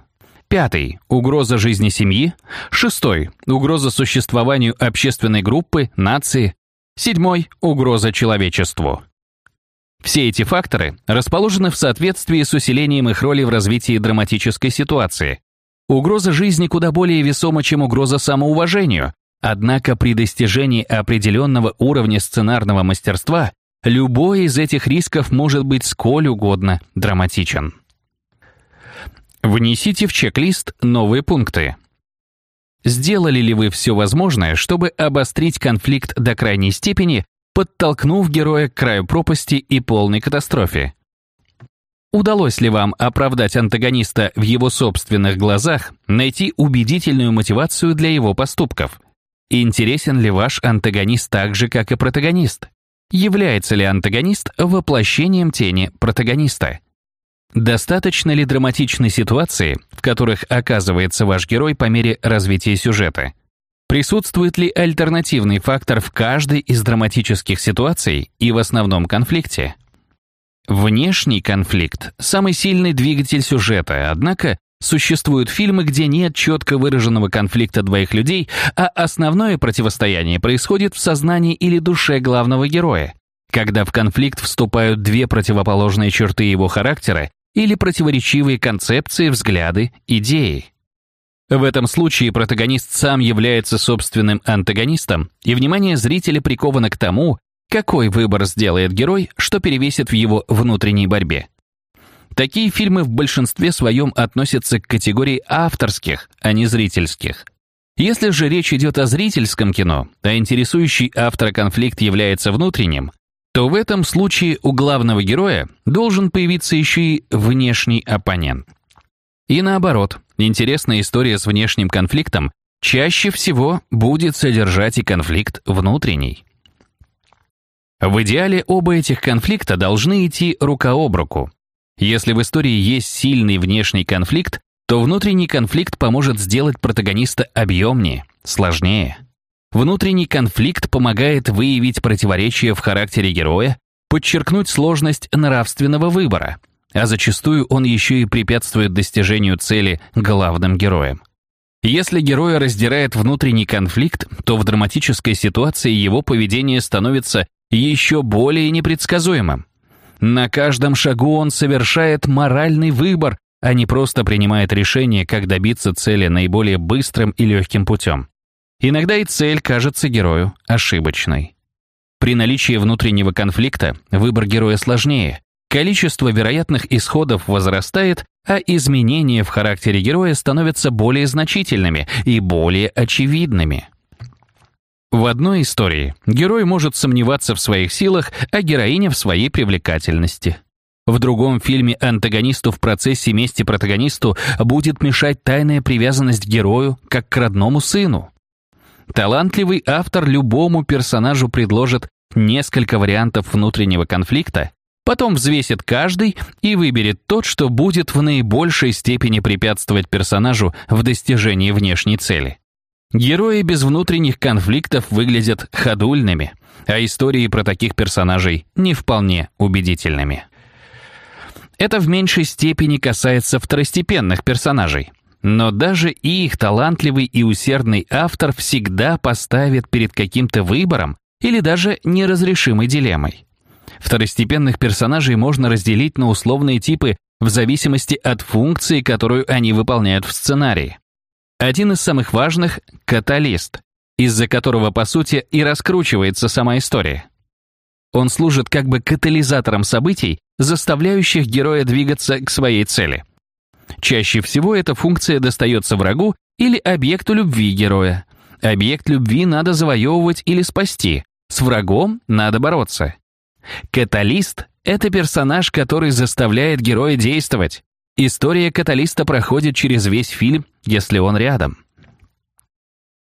Пятый – угроза жизни семьи. Шестой – угроза существованию общественной группы, нации. Седьмой – угроза человечеству. Все эти факторы расположены в соответствии с усилением их роли в развитии драматической ситуации. Угроза жизни куда более весома, чем угроза самоуважению, однако при достижении определенного уровня сценарного мастерства любой из этих рисков может быть сколь угодно драматичен. Внесите в чек-лист новые пункты. Сделали ли вы все возможное, чтобы обострить конфликт до крайней степени, подтолкнув героя к краю пропасти и полной катастрофе? Удалось ли вам оправдать антагониста в его собственных глазах, найти убедительную мотивацию для его поступков? Интересен ли ваш антагонист так же, как и протагонист? Является ли антагонист воплощением тени протагониста? Достаточно ли драматичной ситуации, в которых оказывается ваш герой по мере развития сюжета? Присутствует ли альтернативный фактор в каждой из драматических ситуаций и в основном конфликте? Внешний конфликт – самый сильный двигатель сюжета, однако существуют фильмы, где нет четко выраженного конфликта двоих людей, а основное противостояние происходит в сознании или душе главного героя, когда в конфликт вступают две противоположные черты его характера или противоречивые концепции, взгляды, идеи. В этом случае протагонист сам является собственным антагонистом, и внимание зрителя приковано к тому, какой выбор сделает герой, что перевесит в его внутренней борьбе. Такие фильмы в большинстве своем относятся к категории авторских, а не зрительских. Если же речь идет о зрительском кино, а интересующий автора конфликт является внутренним, то в этом случае у главного героя должен появиться еще и внешний оппонент. И наоборот, интересная история с внешним конфликтом чаще всего будет содержать и конфликт внутренний. В идеале оба этих конфликта должны идти рука об руку. Если в истории есть сильный внешний конфликт, то внутренний конфликт поможет сделать протагониста объемнее, сложнее. Внутренний конфликт помогает выявить противоречия в характере героя, подчеркнуть сложность нравственного выбора, а зачастую он еще и препятствует достижению цели главным героем. Если героя раздирает внутренний конфликт, то в драматической ситуации его поведение становится еще более непредсказуемым. На каждом шагу он совершает моральный выбор, а не просто принимает решение, как добиться цели наиболее быстрым и легким путем. Иногда и цель кажется герою ошибочной. При наличии внутреннего конфликта выбор героя сложнее, Количество вероятных исходов возрастает, а изменения в характере героя становятся более значительными и более очевидными. В одной истории герой может сомневаться в своих силах, а героиня в своей привлекательности. В другом фильме антагонисту в процессе мести протагонисту будет мешать тайная привязанность к герою, как к родному сыну. Талантливый автор любому персонажу предложит несколько вариантов внутреннего конфликта, Потом взвесит каждый и выберет тот, что будет в наибольшей степени препятствовать персонажу в достижении внешней цели. Герои без внутренних конфликтов выглядят ходульными, а истории про таких персонажей не вполне убедительными. Это в меньшей степени касается второстепенных персонажей. Но даже их талантливый и усердный автор всегда поставит перед каким-то выбором или даже неразрешимой дилеммой. Второстепенных персонажей можно разделить на условные типы в зависимости от функции, которую они выполняют в сценарии. Один из самых важных — каталист, из-за которого, по сути, и раскручивается сама история. Он служит как бы катализатором событий, заставляющих героя двигаться к своей цели. Чаще всего эта функция достается врагу или объекту любви героя. Объект любви надо завоевывать или спасти, с врагом надо бороться. Каталист — это персонаж, который заставляет героя действовать. История каталиста проходит через весь фильм, если он рядом.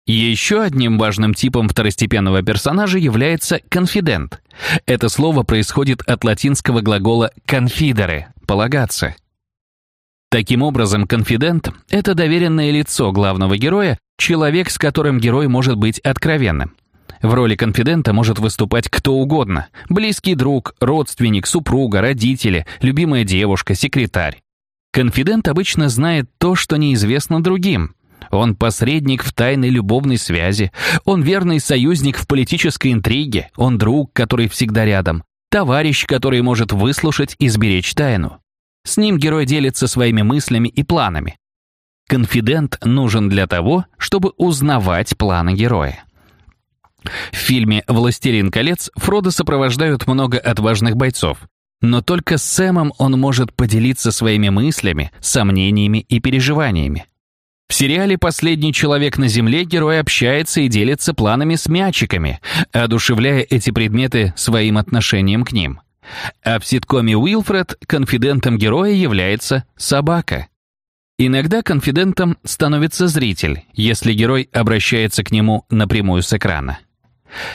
Еще одним важным типом второстепенного персонажа является конфидент. Это слово происходит от латинского глагола «confidere» — «полагаться». Таким образом, конфидент — это доверенное лицо главного героя, человек, с которым герой может быть откровенным. В роли конфидента может выступать кто угодно. Близкий друг, родственник, супруга, родители, любимая девушка, секретарь. Конфидент обычно знает то, что неизвестно другим. Он посредник в тайной любовной связи. Он верный союзник в политической интриге. Он друг, который всегда рядом. Товарищ, который может выслушать и сберечь тайну. С ним герой делится своими мыслями и планами. Конфидент нужен для того, чтобы узнавать планы героя. В фильме «Властелин колец» Фродо сопровождают много отважных бойцов. Но только с Сэмом он может поделиться своими мыслями, сомнениями и переживаниями. В сериале «Последний человек на земле» герой общается и делится планами с мячиками, одушевляя эти предметы своим отношением к ним. А в ситкоме «Уилфред» конфидентом героя является собака. Иногда конфидентом становится зритель, если герой обращается к нему напрямую с экрана.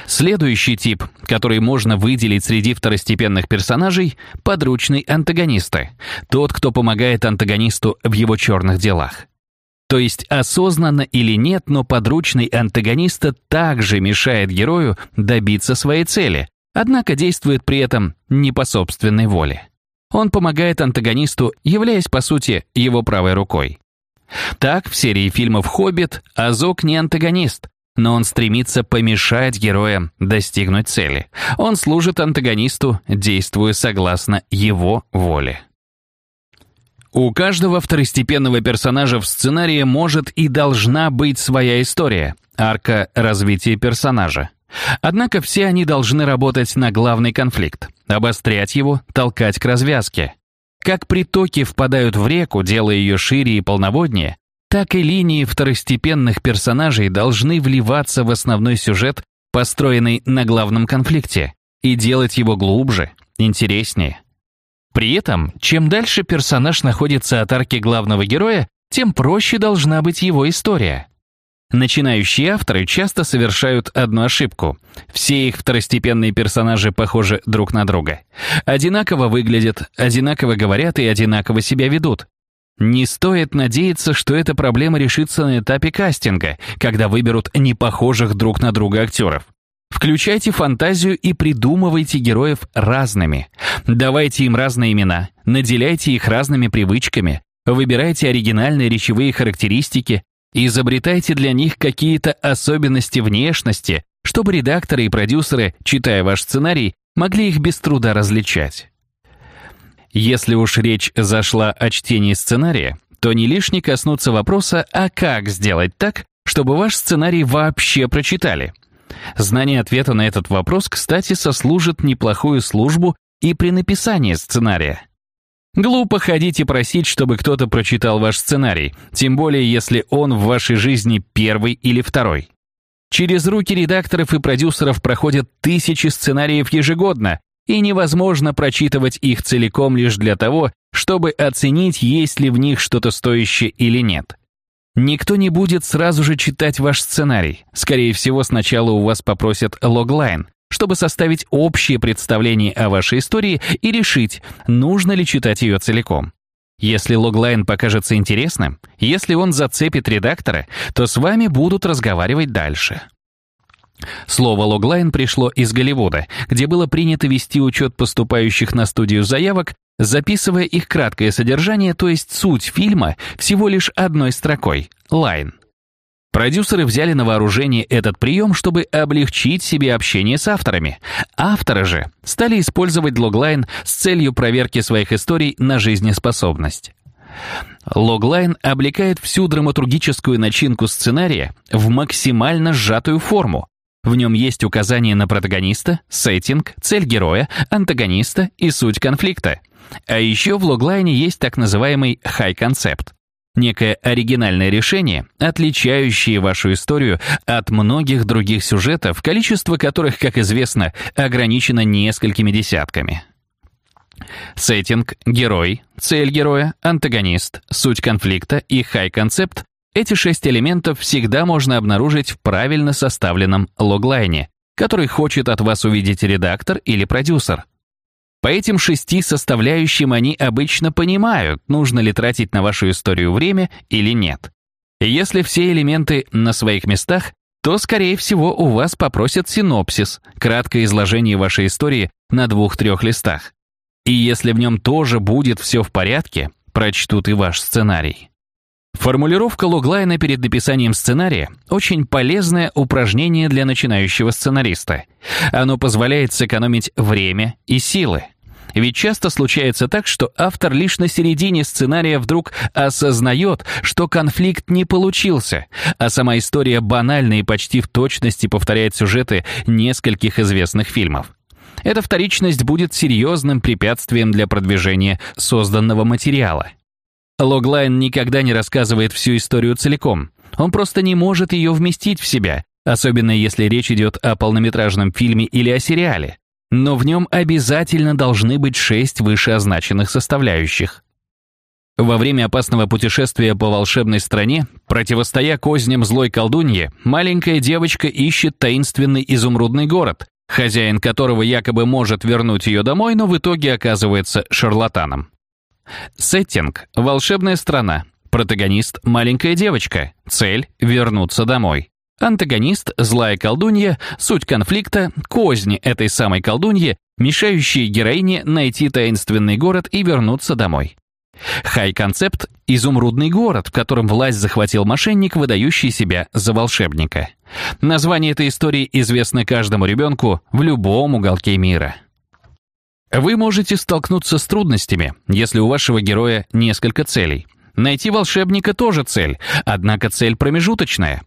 Следующий тип, который можно выделить среди второстепенных персонажей – подручный антагонисты. Тот, кто помогает антагонисту в его черных делах. То есть осознанно или нет, но подручный антагониста также мешает герою добиться своей цели, однако действует при этом не по собственной воле. Он помогает антагонисту, являясь, по сути, его правой рукой. Так, в серии фильмов «Хоббит» Азок не антагонист, но он стремится помешать героям достигнуть цели. Он служит антагонисту, действуя согласно его воле. У каждого второстепенного персонажа в сценарии может и должна быть своя история, арка развития персонажа. Однако все они должны работать на главный конфликт, обострять его, толкать к развязке. Как притоки впадают в реку, делая ее шире и полноводнее, так и линии второстепенных персонажей должны вливаться в основной сюжет, построенный на главном конфликте, и делать его глубже, интереснее. При этом, чем дальше персонаж находится от арки главного героя, тем проще должна быть его история. Начинающие авторы часто совершают одну ошибку. Все их второстепенные персонажи похожи друг на друга. Одинаково выглядят, одинаково говорят и одинаково себя ведут. Не стоит надеяться, что эта проблема решится на этапе кастинга, когда выберут непохожих друг на друга актеров. Включайте фантазию и придумывайте героев разными. Давайте им разные имена, наделяйте их разными привычками, выбирайте оригинальные речевые характеристики, изобретайте для них какие-то особенности внешности, чтобы редакторы и продюсеры, читая ваш сценарий, могли их без труда различать. Если уж речь зашла о чтении сценария, то не лишне коснуться вопроса, а как сделать так, чтобы ваш сценарий вообще прочитали – Знание ответа на этот вопрос, кстати, сослужит неплохую службу и при написании сценария. Глупо ходить и просить, чтобы кто-то прочитал ваш сценарий, тем более если он в вашей жизни первый или второй. Через руки редакторов и продюсеров проходят тысячи сценариев ежегодно, и невозможно прочитывать их целиком лишь для того, чтобы оценить, есть ли в них что-то стоящее или нет. Никто не будет сразу же читать ваш сценарий. Скорее всего, сначала у вас попросят логлайн, чтобы составить общее представление о вашей истории и решить, нужно ли читать ее целиком. Если логлайн покажется интересным, если он зацепит редактора, то с вами будут разговаривать дальше. Слово «логлайн» пришло из Голливуда, где было принято вести учет поступающих на студию заявок записывая их краткое содержание, то есть суть фильма, всего лишь одной строкой – line. Продюсеры взяли на вооружение этот прием, чтобы облегчить себе общение с авторами. Авторы же стали использовать логлайн с целью проверки своих историй на жизнеспособность. Логлайн облекает всю драматургическую начинку сценария в максимально сжатую форму. В нем есть указания на протагониста, сеттинг, цель героя, антагониста и суть конфликта. А еще в логлайне есть так называемый concept. Некое оригинальное решение, отличающее вашу историю от многих других сюжетов, количество которых, как известно, ограничено несколькими десятками. Сеттинг, герой, цель героя, антагонист, суть конфликта и хай-концепт — эти шесть элементов всегда можно обнаружить в правильно составленном логлайне, который хочет от вас увидеть редактор или продюсер. По этим шести составляющим они обычно понимают, нужно ли тратить на вашу историю время или нет. Если все элементы на своих местах, то, скорее всего, у вас попросят синопсис, краткое изложение вашей истории на двух-трех листах. И если в нем тоже будет все в порядке, прочтут и ваш сценарий. Формулировка логлайна перед написанием сценария – очень полезное упражнение для начинающего сценариста. Оно позволяет сэкономить время и силы. Ведь часто случается так, что автор лишь на середине сценария вдруг осознает, что конфликт не получился, а сама история банальна и почти в точности повторяет сюжеты нескольких известных фильмов. Эта вторичность будет серьезным препятствием для продвижения созданного материала – Логлайн никогда не рассказывает всю историю целиком. Он просто не может ее вместить в себя, особенно если речь идет о полнометражном фильме или о сериале. Но в нем обязательно должны быть шесть вышеозначенных составляющих. Во время опасного путешествия по волшебной стране, противостоя козням злой колдуньи, маленькая девочка ищет таинственный изумрудный город, хозяин которого якобы может вернуть ее домой, но в итоге оказывается шарлатаном. Сеттинг – волшебная страна. Протагонист – маленькая девочка. Цель – вернуться домой. Антагонист – злая колдунья, суть конфликта – козни этой самой колдуньи, мешающие героине найти таинственный город и вернуться домой. Хай-концепт – изумрудный город, в котором власть захватил мошенник, выдающий себя за волшебника. Название этой истории известно каждому ребенку в любом уголке мира. Вы можете столкнуться с трудностями, если у вашего героя несколько целей. Найти волшебника тоже цель, однако цель промежуточная.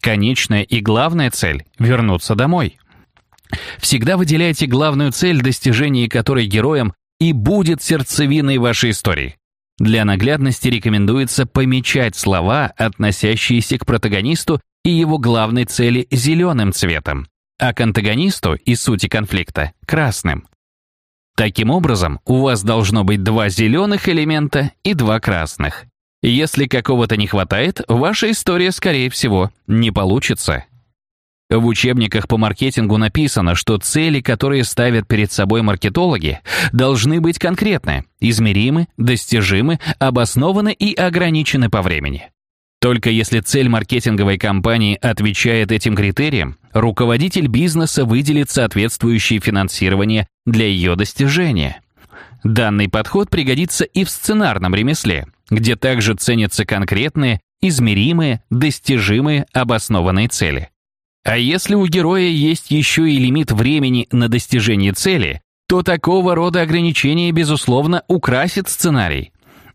Конечная и главная цель — вернуться домой. Всегда выделяйте главную цель, достижения которой героям и будет сердцевиной вашей истории. Для наглядности рекомендуется помечать слова, относящиеся к протагонисту и его главной цели зеленым цветом, а к антагонисту и сути конфликта – красным. Таким образом, у вас должно быть два зеленых элемента и два красных. Если какого-то не хватает, ваша история, скорее всего, не получится. В учебниках по маркетингу написано, что цели, которые ставят перед собой маркетологи, должны быть конкретны, измеримы, достижимы, обоснованы и ограничены по времени. Только если цель маркетинговой кампании отвечает этим критериям, руководитель бизнеса выделит соответствующее финансирование для ее достижения. Данный подход пригодится и в сценарном ремесле, где также ценятся конкретные, измеримые, достижимые, обоснованные цели. А если у героя есть еще и лимит времени на достижение цели, то такого рода ограничения, безусловно, украсит сценарий.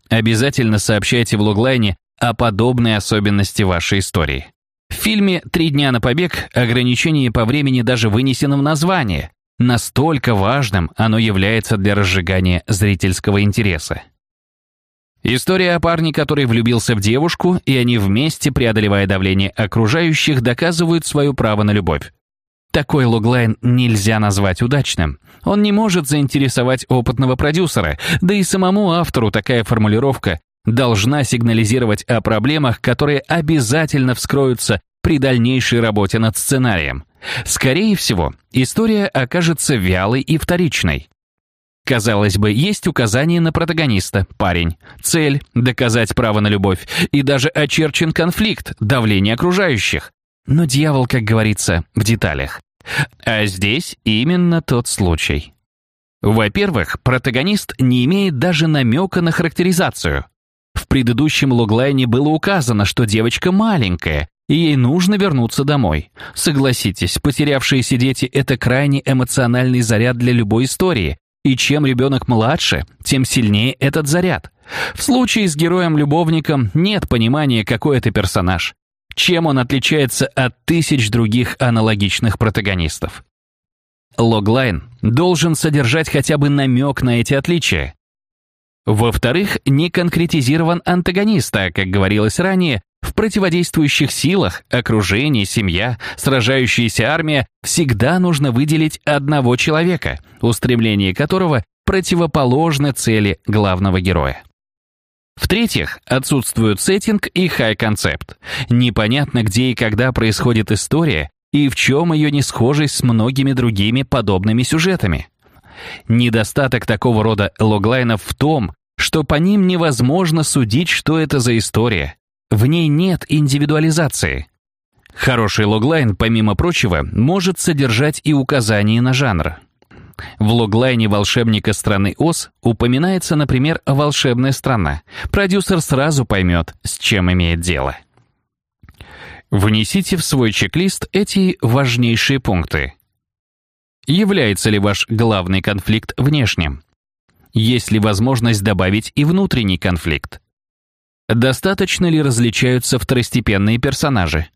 Обязательно сообщайте в логлайне о подобной особенности вашей истории. В фильме «Три дня на побег» ограничение по времени даже вынесено в название. Настолько важным оно является для разжигания зрительского интереса. История о парне, который влюбился в девушку, и они вместе, преодолевая давление окружающих, доказывают свое право на любовь. Такой логлайн нельзя назвать удачным. Он не может заинтересовать опытного продюсера, да и самому автору такая формулировка должна сигнализировать о проблемах, которые обязательно вскроются при дальнейшей работе над сценарием. Скорее всего, история окажется вялой и вторичной. Казалось бы, есть указание на протагониста, парень. Цель – доказать право на любовь. И даже очерчен конфликт, давление окружающих. Но дьявол, как говорится, в деталях. А здесь именно тот случай. Во-первых, протагонист не имеет даже намека на характеризацию. Предыдущем логлайне было указано, что девочка маленькая, и ей нужно вернуться домой. Согласитесь, потерявшиеся дети – это крайне эмоциональный заряд для любой истории, и чем ребенок младше, тем сильнее этот заряд. В случае с героем-любовником нет понимания, какой это персонаж. Чем он отличается от тысяч других аналогичных протагонистов. Логлайн должен содержать хотя бы намек на эти отличия. Во-вторых, не конкретизирован антагонист, а, как говорилось ранее, в противодействующих силах, окружение, семья, сражающаяся армия всегда нужно выделить одного человека, устремление которого противоположны цели главного героя. В-третьих, отсутствуют сеттинг и хай-концепт. Непонятно, где и когда происходит история и в чем ее несхожесть с многими другими подобными сюжетами. Недостаток такого рода логлайнов в том, что по ним невозможно судить, что это за история, в ней нет индивидуализации. Хороший логлайн, помимо прочего, может содержать и указания на жанр. В логлайне волшебника страны Оз упоминается, например, волшебная страна. Продюсер сразу поймет, с чем имеет дело. Внесите в свой чек-лист эти важнейшие пункты. Является ли ваш главный конфликт внешним? Есть ли возможность добавить и внутренний конфликт? Достаточно ли различаются второстепенные персонажи?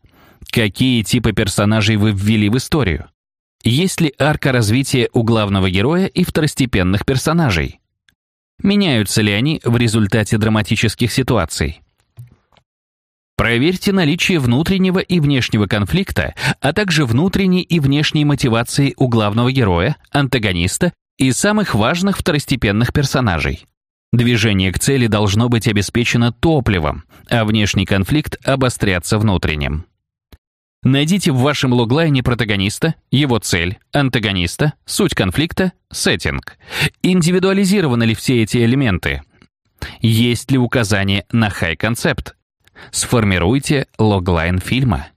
Какие типы персонажей вы ввели в историю? Есть ли арка развития у главного героя и второстепенных персонажей? Меняются ли они в результате драматических ситуаций? Проверьте наличие внутреннего и внешнего конфликта, а также внутренней и внешней мотивации у главного героя, антагониста и самых важных второстепенных персонажей. Движение к цели должно быть обеспечено топливом, а внешний конфликт обостряться внутренним. Найдите в вашем логлайне протагониста, его цель, антагониста, суть конфликта, сеттинг. Индивидуализированы ли все эти элементы? Есть ли указание на хай-концепт? Сформируйте логлайн фильма.